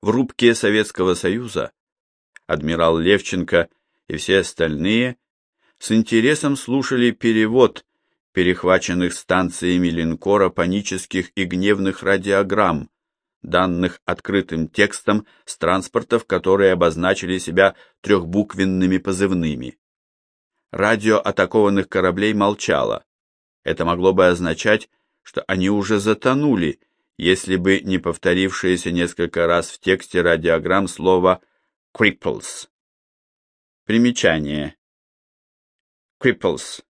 В рубке Советского Союза адмирал Левченко и все остальные с интересом слушали перевод перехваченных станциями линкора панических и гневных радиограмм, данных открытым текстом с транспортов, которые обозначили себя трехбуквенными позывными. Радио атакованных кораблей молчало. Это могло бы означать, что они уже затонули, если бы не повторившееся несколько раз в тексте радиограмм слово «cripples». Примечание. Cripples.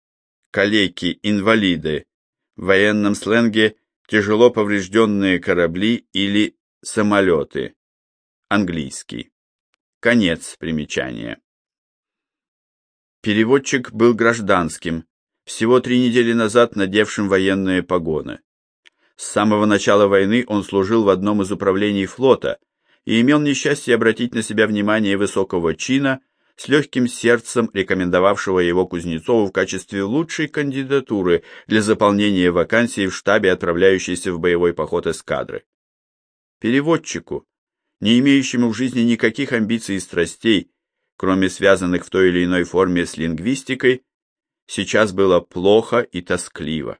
Калеки, инвалиды. В военном сленге тяжело поврежденные корабли или самолеты. Английский. Конец примечания. Переводчик был гражданским, всего три недели назад надевшим военные погоны. С самого начала войны он служил в одном из управлений флота и имел несчастье обратить на себя внимание высокого чина, с легким сердцем рекомендовавшего его Кузнецову в качестве лучшей кандидатуры для заполнения вакансии в штабе, отправляющейся в боевой поход эскадры. Переводчику, не имеющему в жизни никаких амбиций и страстей, кроме связанных в той или иной форме с лингвистикой, сейчас было плохо и тоскливо.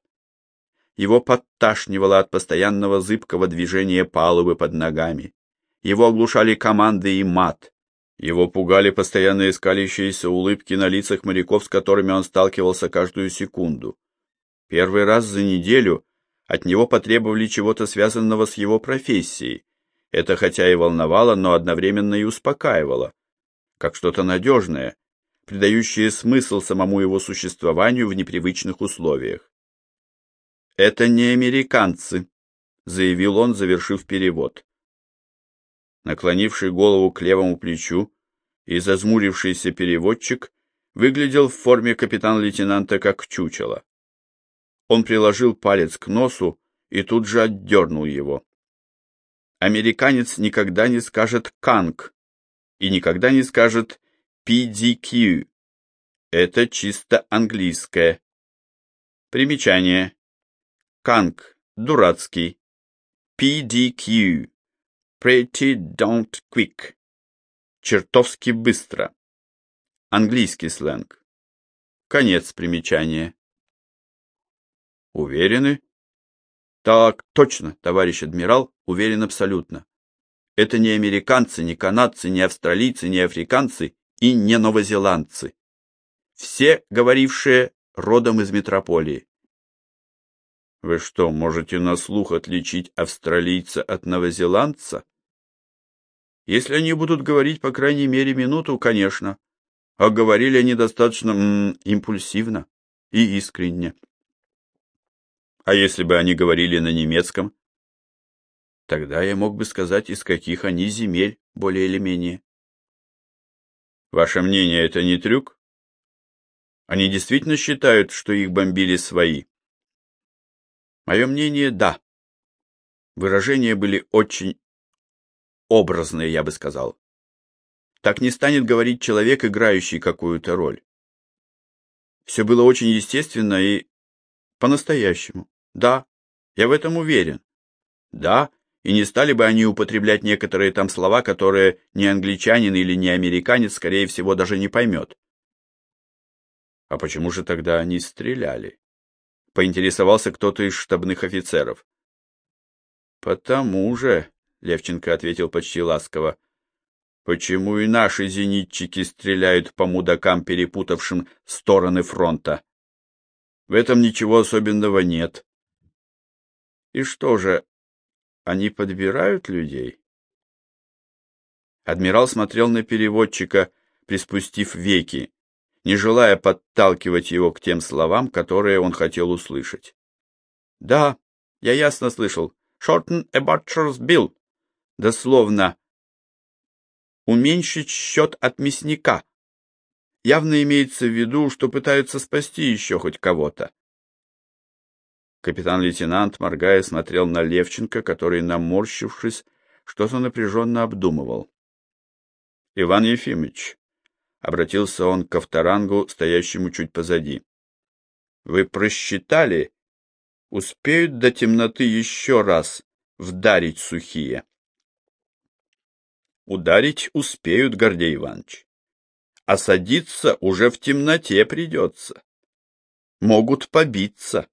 Его подташнивало от постоянного зыбкого движения палубы под ногами. Его оглушали команды и мат. Его пугали постоянно искалящиеся улыбки на лицах моряков, с которыми он сталкивался каждую секунду. Первый раз за неделю от него потребовали чего-то связанного с его профессией. Это хотя и волновало, но одновременно и успокаивало, как что-то надежное, придающее смысл самому его существованию в непривычных условиях. «Это не американцы», — заявил он, завершив перевод. Наклонивший голову к левому плечу и зазмурившийся переводчик выглядел в форме капитан-лейтенанта как чучело. Он приложил палец к носу и тут же отдернул его. Американец никогда не скажет «канг» и никогда не скажет «PDQ». Это чисто английское. Примечание. Канг, дурацкий. PDQ, pretty don't quick, чертовски быстро. Английский сленг. Конец примечания. Уверены? Так, точно, товарищ адмирал, уверен абсолютно. Это не американцы, не канадцы, не австралийцы, не африканцы и не новозеландцы. Все говорившие родом из метрополии. Вы что, можете на слух отличить австралийца от новозеландца? Если они будут говорить по крайней мере минуту, конечно. А говорили они достаточно м -м, импульсивно и искренне. А если бы они говорили на немецком? Тогда я мог бы сказать, из каких они земель, более или менее. Ваше мнение, это не трюк? Они действительно считают, что их бомбили свои? Мое мнение – да. Выражения были очень образные, я бы сказал. Так не станет говорить человек, играющий какую-то роль. Все было очень естественно и по-настоящему. Да, я в этом уверен. Да, и не стали бы они употреблять некоторые там слова, которые ни англичанин или ни американец, скорее всего, даже не поймет. А почему же тогда они стреляли? Поинтересовался кто-то из штабных офицеров. Потому же, Левченко ответил почти ласково. Почему и наши зенитчики стреляют по мудакам, перепутавшим стороны фронта? В этом ничего особенного нет. И что же, они подбирают людей? Адмирал смотрел на переводчика, приспустив веки, не желая подталкивать его к тем словам, которые он хотел услышать. «Да, я ясно слышал. Shorten a butcher's bill». Дословно. «Уменьшить счет от мясника». Явно имеется в виду, что пытаются спасти еще хоть кого-то. Капитан-лейтенант, моргая, смотрел на Левченко, который, наморщившись, что-то напряженно обдумывал. — Иван Ефимович, обратился он к Авторангу, стоящему чуть позади. Вы просчитали, успеют до темноты еще раз вдарить сухие. ударить успеют, Гордей Иванович. А садиться уже в темноте придется. Могут побиться.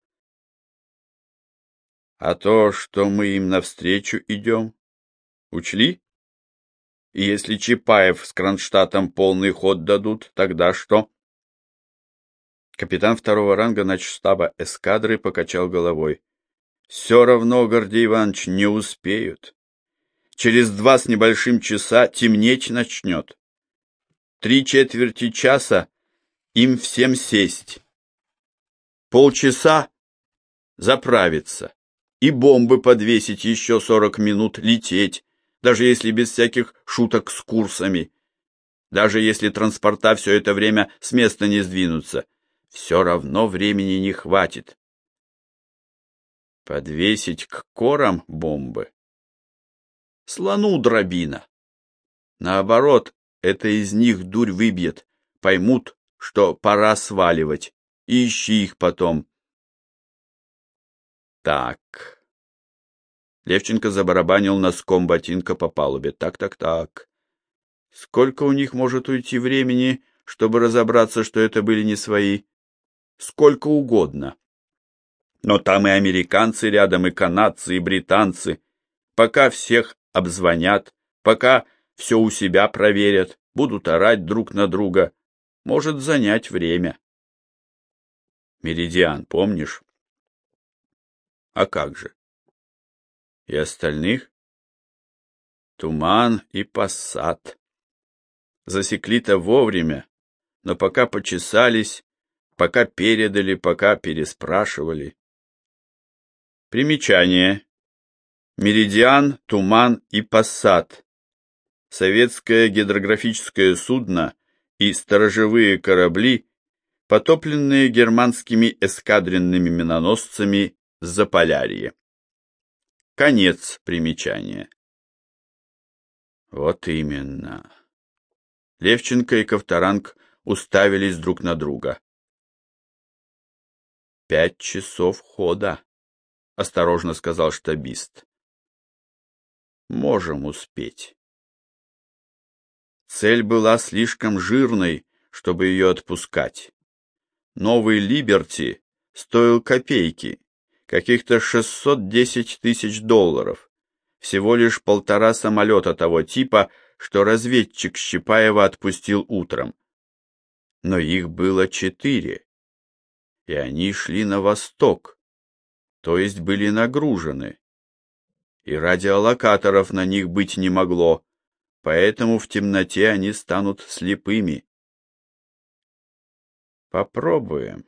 А то, что мы им навстречу идем, учли? И если Чапаев с Кронштадтом полный ход дадут, тогда что? Капитан второго ранга начштаба эскадры покачал головой. Все равно, Гордей Иванович, не успеют. Через два с небольшим часа темнеть начнет. Три четверти часа им всем сесть. Полчаса заправиться. И бомбы подвесить еще сорок минут, лететь, даже если без всяких шуток с курсами. Даже если транспорта все это время с места не сдвинутся, все равно времени не хватит. Подвесить к корам бомбы? Слону дробина. Наоборот, это из них дурь выбьет, поймут, что пора сваливать, ищи их потом. Так. Левченко забарабанил носком ботинка по палубе. Так, так, так. Сколько у них может уйти времени, чтобы разобраться, что это были не свои? Сколько угодно. Но там и американцы рядом, и канадцы, и британцы. Пока всех обзвонят, пока все у себя проверят, будут орать друг на друга, может занять время. Меридиан, помнишь? А как же? И остальных? Туман и пассат. Засекли-то вовремя, но пока почесались, пока передали, пока переспрашивали. Примечание. Меридиан, Туман и Пассат. Советское гидрографическое судно и сторожевые корабли, потопленные германскими эскадренными миноносцами с Заполярья. Конец примечания. Вот именно. Левченко и Ковторанг уставились друг на друга. Пять часов хода. — осторожно сказал штабист. «Можем успеть». Цель была слишком жирной, чтобы ее отпускать. Новый «Либерти» стоил копейки, каких-то 610 тысяч долларов, всего лишь полтора самолета того типа, что разведчик Щипаева отпустил утром. Но их было четыре, и они шли на восток, то есть были нагружены. И радиолокаторов на них быть не могло, поэтому в темноте они станут слепыми. Попробуем,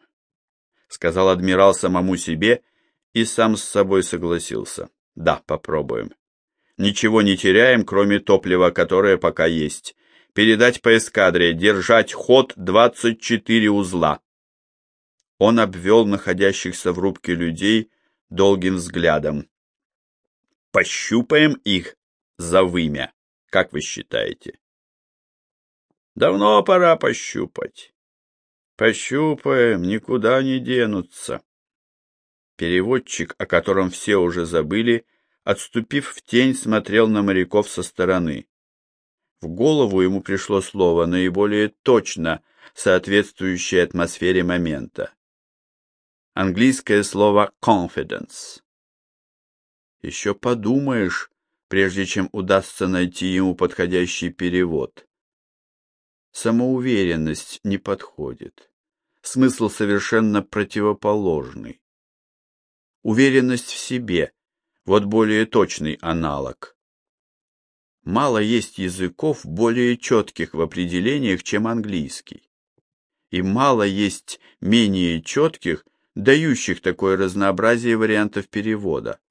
сказал адмирал самому себе и сам с собой согласился. Да, попробуем. Ничего не теряем, кроме топлива, которое пока есть. Передать по эскадре, держать ход 24 узла. Он обвел находящихся в рубке людей долгим взглядом. Пощупаем их за вымя, как вы считаете? Давно пора пощупать. Пощупаем, никуда не денутся. Переводчик, о котором все уже забыли, отступив в тень, смотрел на моряков со стороны. В голову ему пришло слово, наиболее точно соответствующее атмосфере момента английское слово confidence. Еще подумаешь, прежде чем удастся найти ему подходящий перевод. Самоуверенность не подходит. Смысл совершенно противоположный. Уверенность в себе – вот более точный аналог. Мало есть языков более четких в определениях, чем английский. И мало есть менее четких – дающих такое разнообразие вариантов перевода.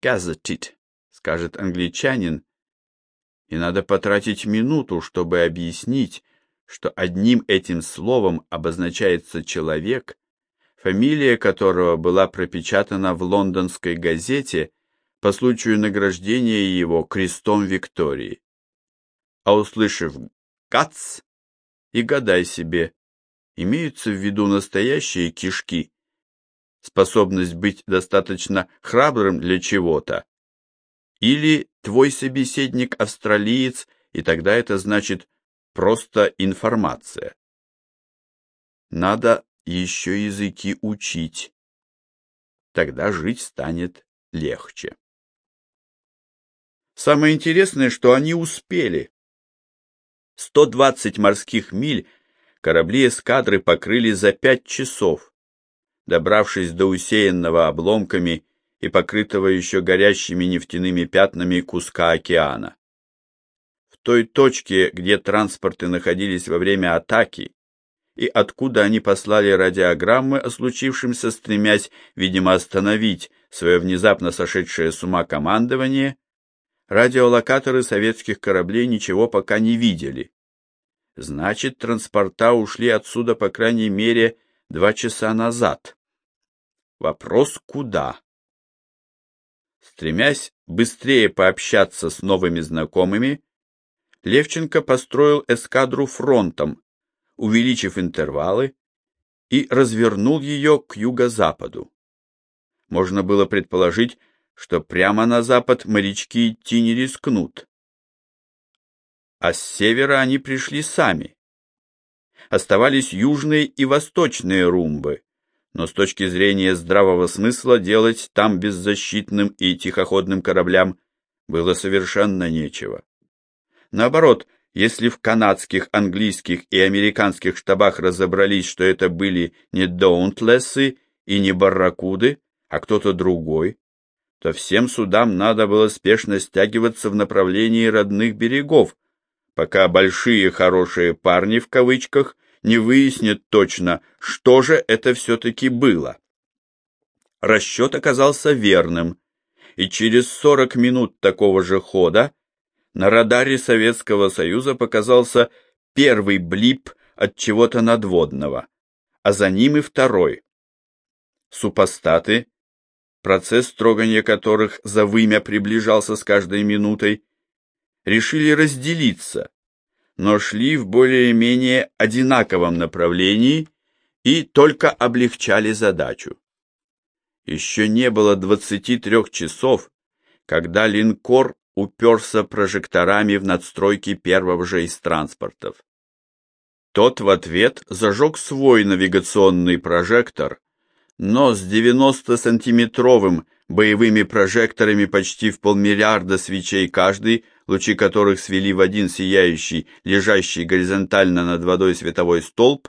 «Gazetted», — скажет англичанин, и надо потратить минуту, чтобы объяснить, что одним этим словом обозначается человек, фамилия которого была пропечатана в лондонской газете по случаю награждения его крестом Виктории. А услышав «гац» и гадай себе, имеются в виду настоящие кишки, способность быть достаточно храбрым для чего-то, или твой собеседник австралиец, и тогда это значит просто информация. Надо еще языки учить. Тогда жить станет легче. Самое интересное, что они успели. 120 морских миль корабли эскадры покрыли за пять часов, добравшись до усеянного обломками и покрытого еще горящими нефтяными пятнами куска океана. В той точке, где транспорты находились во время атаки, и откуда они послали радиограммы о случившемся, стремясь, видимо, остановить свое внезапно сошедшее с ума командование, радиолокаторы советских кораблей ничего пока не видели. Значит, транспорта ушли отсюда, по крайней мере, два часа назад. Вопрос куда? Стремясь быстрее пообщаться с новыми знакомыми, Левченко построил эскадру фронтом, увеличив интервалы, и развернул ее к юго-западу. Можно было предположить, что прямо на запад морячки идти не рискнут. А с севера они пришли сами. Оставались южные и восточные румбы, но с точки зрения здравого смысла делать там беззащитным и тихоходным кораблям было совершенно нечего. Наоборот, если в канадских, английских и американских штабах разобрались, что это были не Доунтлессы и не Барракуды, а кто-то другой, то всем судам надо было спешно стягиваться в направлении родных берегов, пока большие хорошие парни в кавычках не выяснят точно, что же это все-таки было. Расчет оказался верным, и через 40 минут такого же хода на радаре Советского Союза показался первый блип от чего-то надводного, а за ним и второй. Супостаты, процесс трогания которых за вымя приближался с каждой минутой, решили разделиться, но шли в более-менее одинаковом направлении и только облегчали задачу. Еще не было 23 часов, когда линкор уперся прожекторами в надстройки первого же из транспортов. Тот в ответ зажег свой навигационный прожектор, но с 90-сантиметровым боевыми прожекторами почти в полмиллиарда свечей каждый, лучи которых свели в один сияющий, лежащий горизонтально над водой световой столб,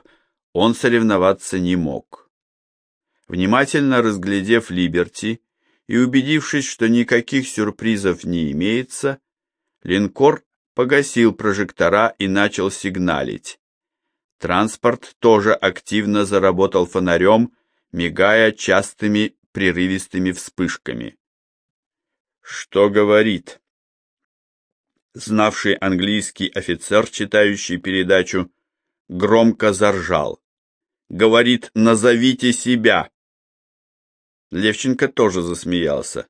он соревноваться не мог. Внимательно разглядев Либерти, и убедившись, что никаких сюрпризов не имеется, линкор погасил прожектора и начал сигналить. Транспорт тоже активно заработал фонарем, мигая частыми прерывистыми вспышками. Что говорит? Знавший английский офицер, читающий передачу, громко заржал. Говорит, назовите себя. Левченко тоже засмеялся.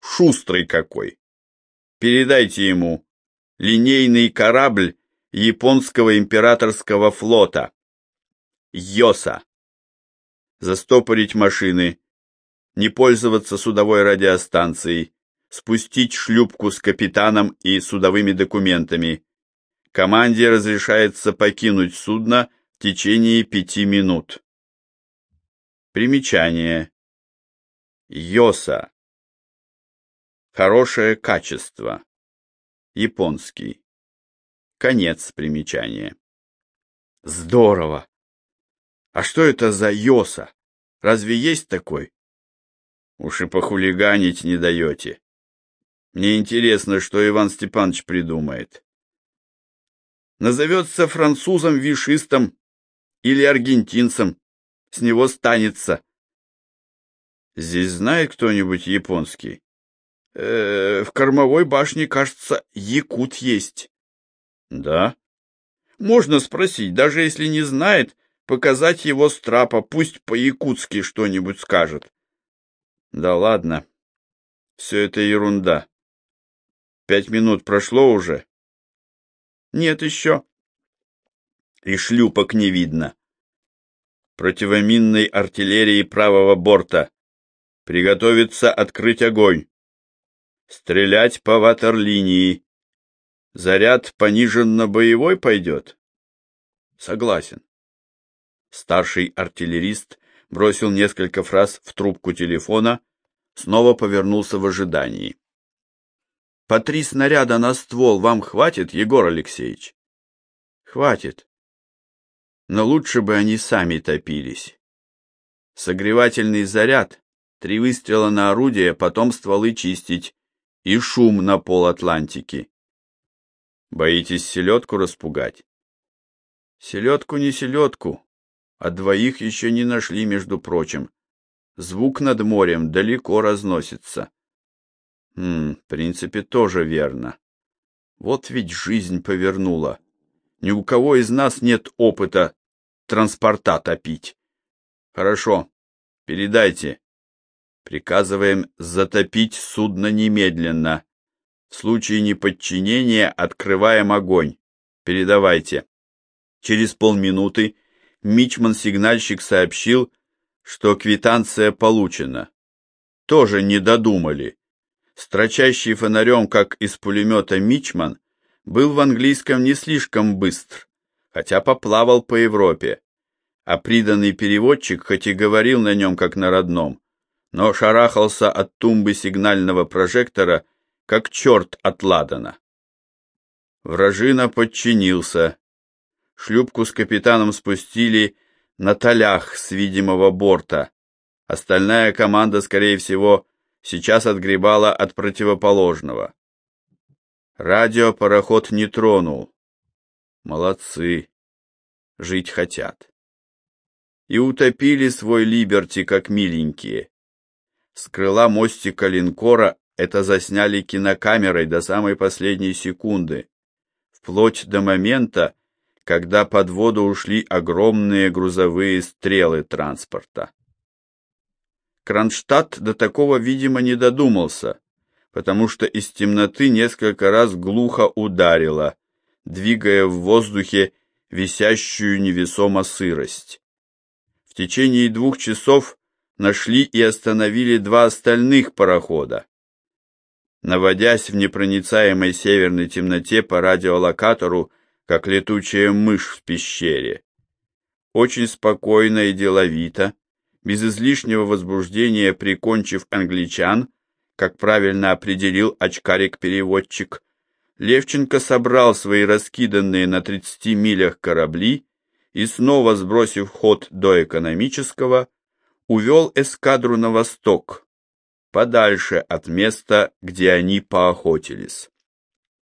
Шустрый какой. Передайте ему. Линейный корабль японского императорского флота. Йоса. Застопорить машины. Не пользоваться судовой радиостанцией. Спустить шлюпку с капитаном и судовыми документами. Команде разрешается покинуть судно в течение пяти минут. Примечание. Йоса. Хорошее качество. Японский. Конец примечания. Здорово. А что это за Йоса? Разве есть такой? Уж и похулиганить не даете. Мне интересно, что Иван Степанович придумает. Назовется французом-вишистом или аргентинцем. С него станется. Здесь знает кто-нибудь японский? Э, в кормовой башне, кажется, якут есть. Да? Можно спросить, даже если не знает, показать его с трапа, пусть по-якутски что-нибудь скажет. Да ладно. Все это ерунда. Пять минут прошло уже? Нет еще. И шлюпок не видно. Противоминной артиллерии правого борта. Приготовиться открыть огонь. Стрелять по ватерлинии. Заряд пониженно-боевой пойдет? Согласен. Старший артиллерист бросил несколько фраз в трубку телефона, снова повернулся в ожидании. По три снаряда на ствол вам хватит, Егор Алексеевич? Хватит. Но лучше бы они сами топились. Согревательный заряд, три выстрела на орудие, потом стволы чистить и шум на пол Атлантики. Боитесь селедку распугать? Селедку не селедку, а двоих еще не нашли, между прочим. Звук над морем далеко разносится. Хм, в принципе, тоже верно. Вот ведь жизнь повернула. Ни у кого из нас нет опыта транспорта топить. Хорошо, передайте. Приказываем затопить судно немедленно. В случае неподчинения открываем огонь. Передавайте. Через полминуты мичман-сигнальщик сообщил, что квитанция получена. Тоже не додумали. Строчащий фонарем, как из пулемета Мичман, был в английском не слишком быстр, хотя поплавал по Европе. А приданный переводчик хоть и говорил на нем как на родном, но шарахался от тумбы сигнального прожектора, как черт от ладана. Вражина подчинился. Шлюпку с капитаном спустили на талях с видимого борта. Остальная команда, скорее всего, сейчас отгребала от противоположного. Радио пароход не тронул. Молодцы. Жить хотят. И утопили свой Либерти как миленькие. С крыла мостика линкора это засняли кинокамерой до самой последней секунды, вплоть до момента, когда под воду ушли огромные грузовые стрелы транспорта. Кронштадт до такого, видимо, не додумался, потому что из темноты несколько раз глухо ударило, двигая в воздухе висящую невесомо сырость. В течение двух часов нашли и остановили два остальных парохода. Наводясь в непроницаемой северной темноте по радиолокатору, как летучая мышь в пещере. Очень спокойно и деловито, без излишнего возбуждения прикончив англичан, как правильно определил очкарик-переводчик, Левченко собрал свои раскиданные на 30 милях корабли и снова сбросив ход до экономического, увел эскадру на восток, подальше от места, где они поохотились.